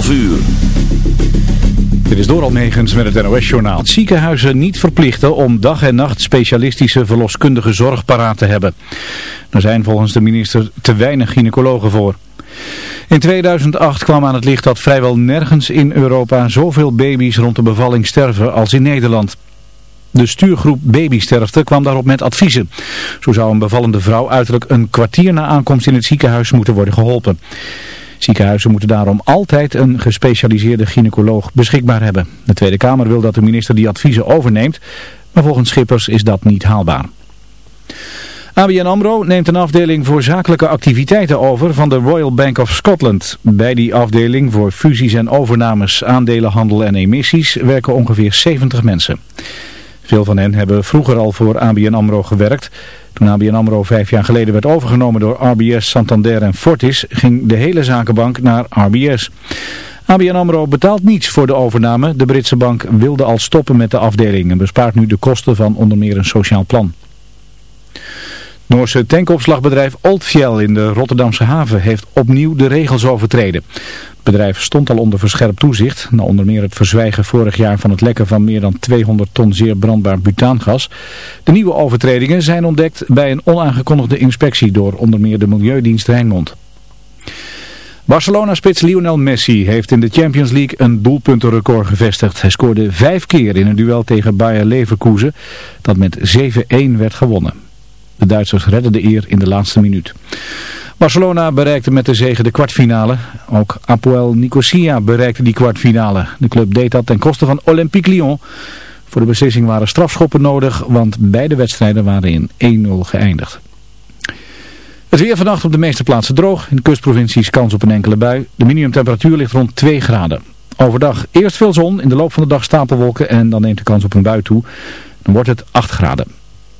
12 uur. Dit is door Megens met het NOS-journaal. Ziekenhuizen niet verplichten om dag en nacht specialistische verloskundige zorg paraat te hebben. Er zijn volgens de minister te weinig gynaecologen voor. In 2008 kwam aan het licht dat vrijwel nergens in Europa zoveel baby's rond de bevalling sterven als in Nederland. De stuurgroep Babysterfte kwam daarop met adviezen. Zo zou een bevallende vrouw uiterlijk een kwartier na aankomst in het ziekenhuis moeten worden geholpen. Ziekenhuizen moeten daarom altijd een gespecialiseerde gynaecoloog beschikbaar hebben. De Tweede Kamer wil dat de minister die adviezen overneemt, maar volgens Schippers is dat niet haalbaar. ABN AMRO neemt een afdeling voor zakelijke activiteiten over van de Royal Bank of Scotland. Bij die afdeling voor fusies en overnames, aandelenhandel en emissies werken ongeveer 70 mensen. Veel van hen hebben vroeger al voor ABN AMRO gewerkt. Toen ABN AMRO vijf jaar geleden werd overgenomen door RBS, Santander en Fortis, ging de hele zakenbank naar RBS. ABN AMRO betaalt niets voor de overname. De Britse bank wilde al stoppen met de afdeling en bespaart nu de kosten van onder meer een sociaal plan. Noorse tankopslagbedrijf Oldfjell in de Rotterdamse haven heeft opnieuw de regels overtreden. Bedrijf stond al onder verscherpt toezicht, na onder meer het verzwijgen vorig jaar van het lekken van meer dan 200 ton zeer brandbaar butaangas. De nieuwe overtredingen zijn ontdekt bij een onaangekondigde inspectie door onder meer de Milieudienst Rijnmond. Barcelona-spits Lionel Messi heeft in de Champions League een doelpuntenrecord gevestigd. Hij scoorde vijf keer in een duel tegen Bayer Leverkusen, dat met 7-1 werd gewonnen. De Duitsers redden de eer in de laatste minuut. Barcelona bereikte met de zege de kwartfinale. Ook Apoel Nicosia bereikte die kwartfinale. De club deed dat ten koste van Olympique Lyon. Voor de beslissing waren strafschoppen nodig, want beide wedstrijden waren in 1-0 geëindigd. Het weer vannacht op de meeste plaatsen droog. In de kustprovincies kans op een enkele bui. De minimumtemperatuur ligt rond 2 graden. Overdag eerst veel zon, in de loop van de dag stapelwolken en dan neemt de kans op een bui toe. Dan wordt het 8 graden.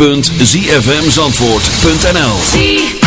www.zfmzandvoort.nl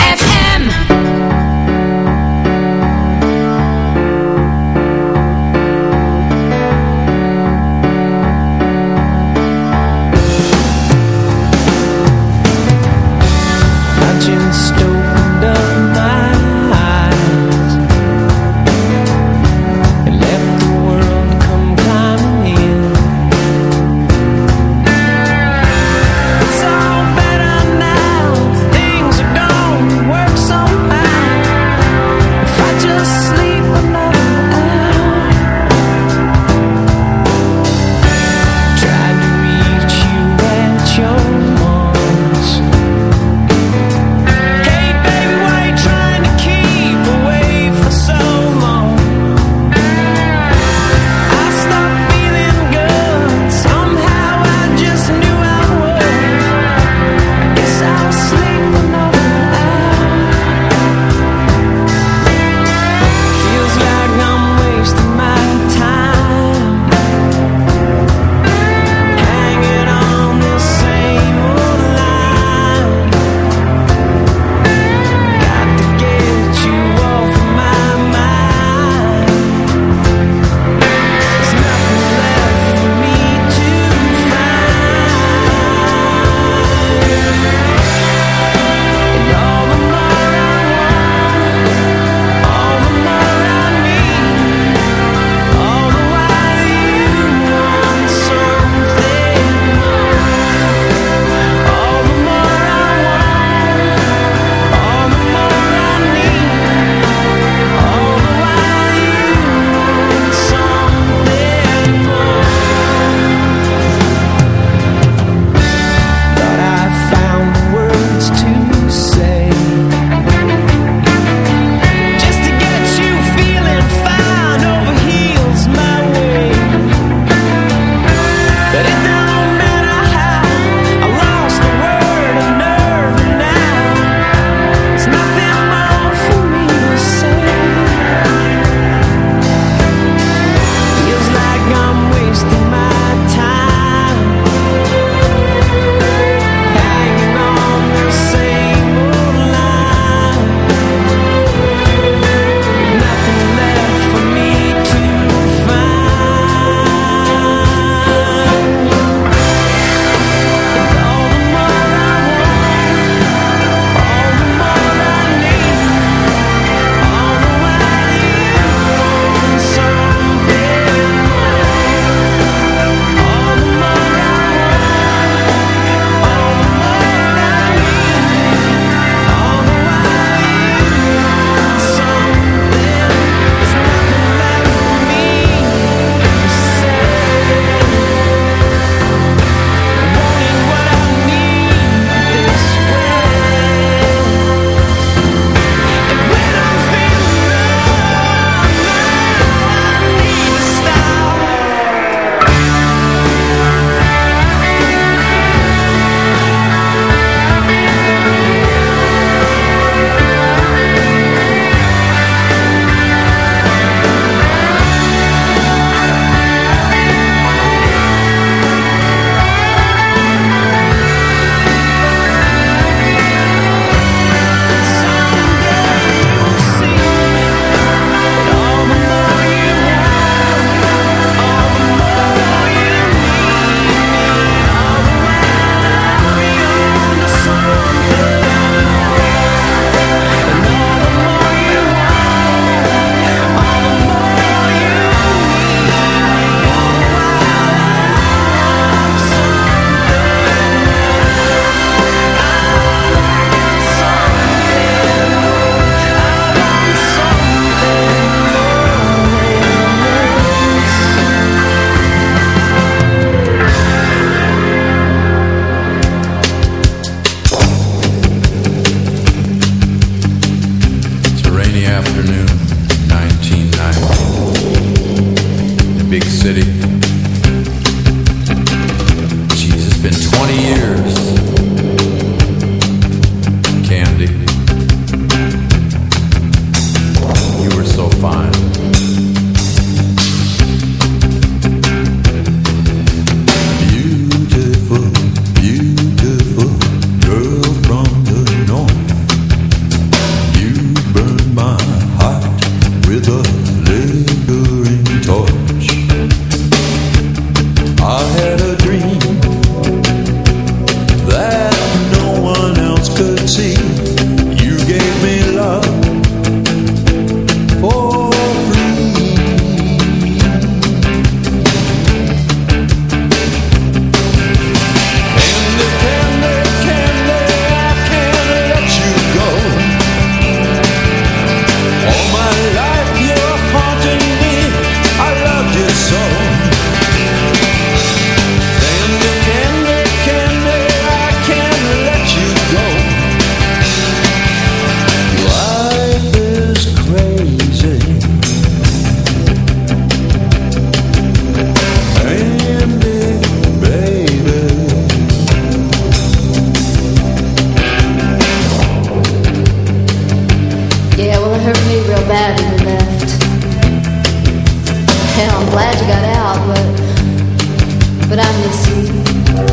glad you got out, but but I miss you.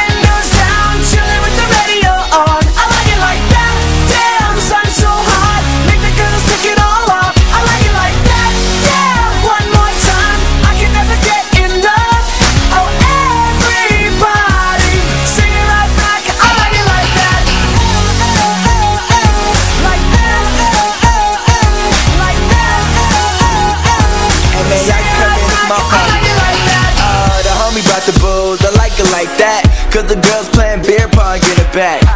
Cause the girls playing beer pong in the back.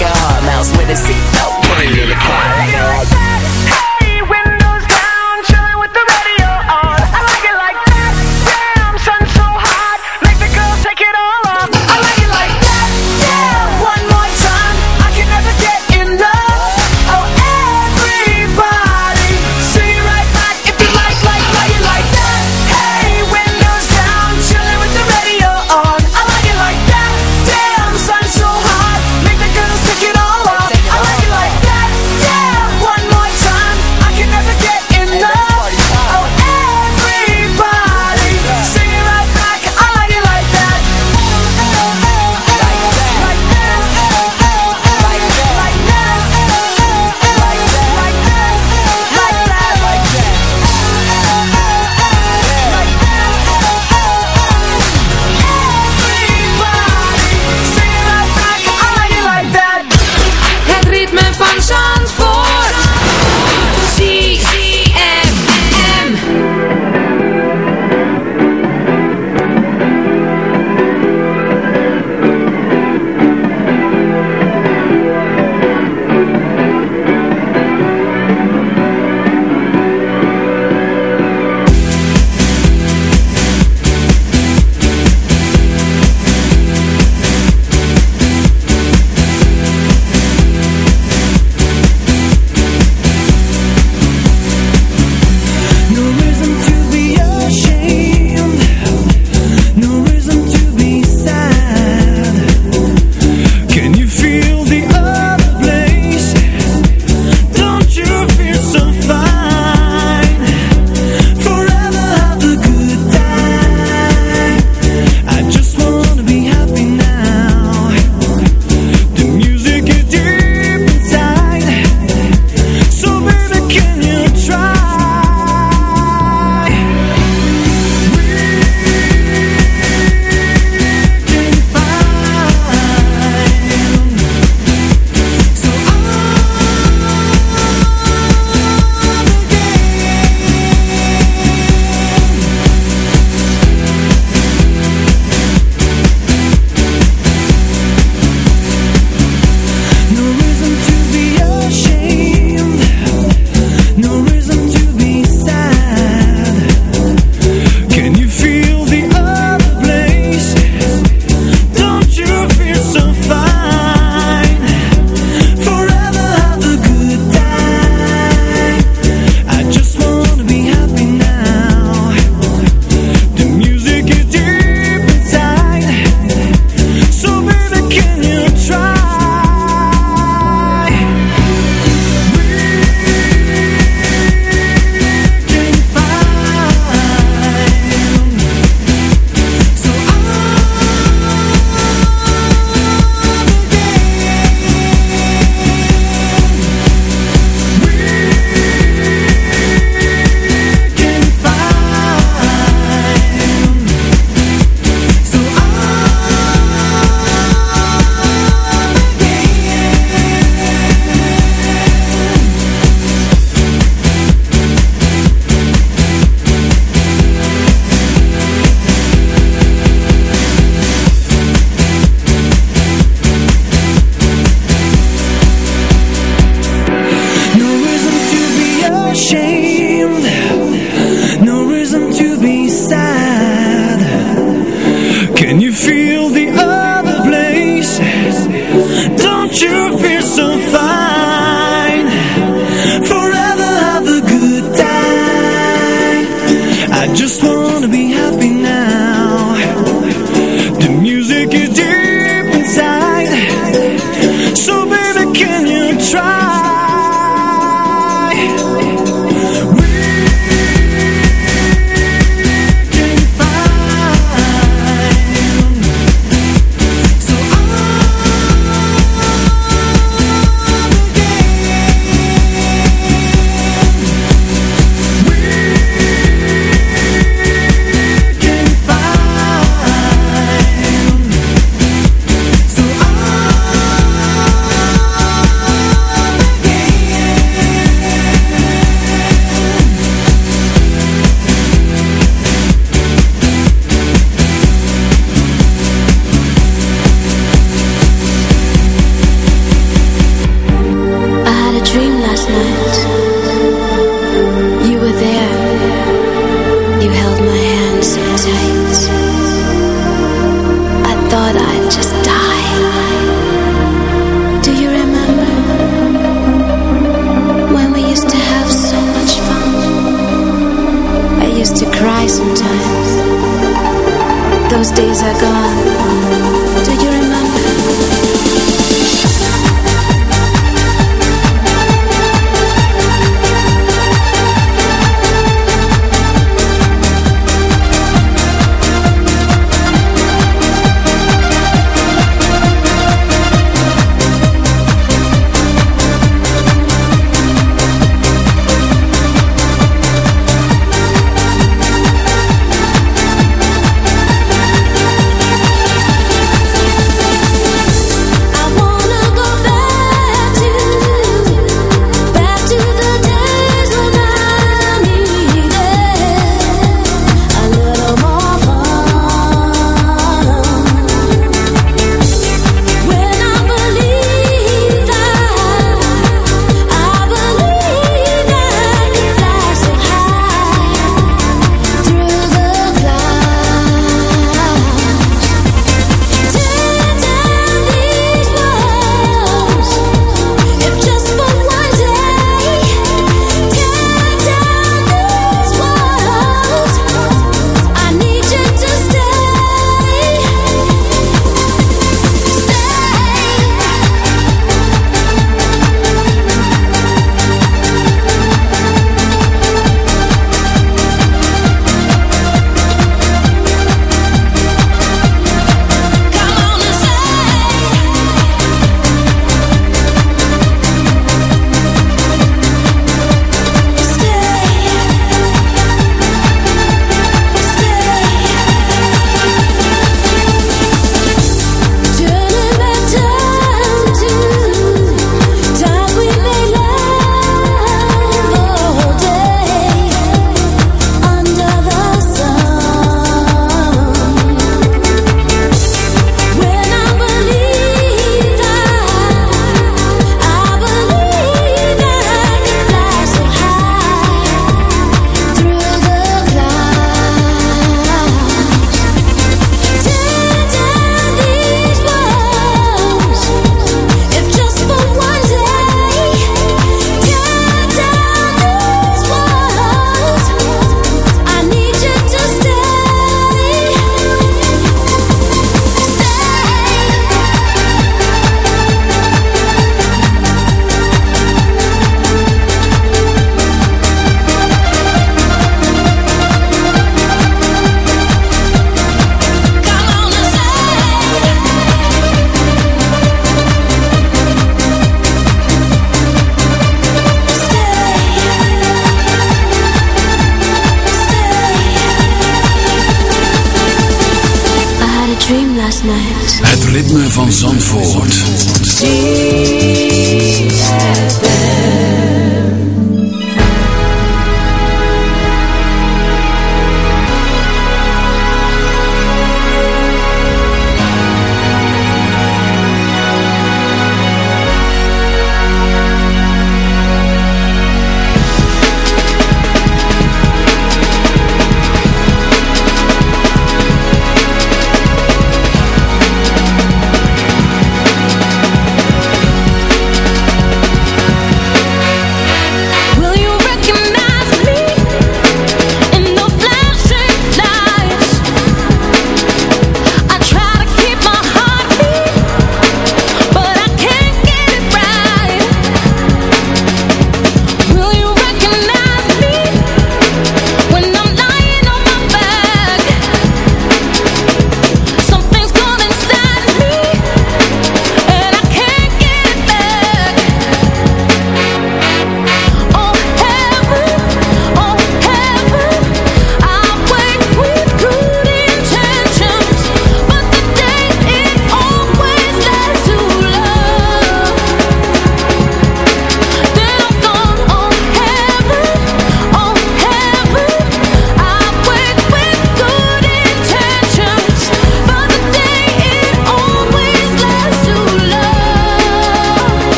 a hard mouse with a seatbelt. Put it in the car.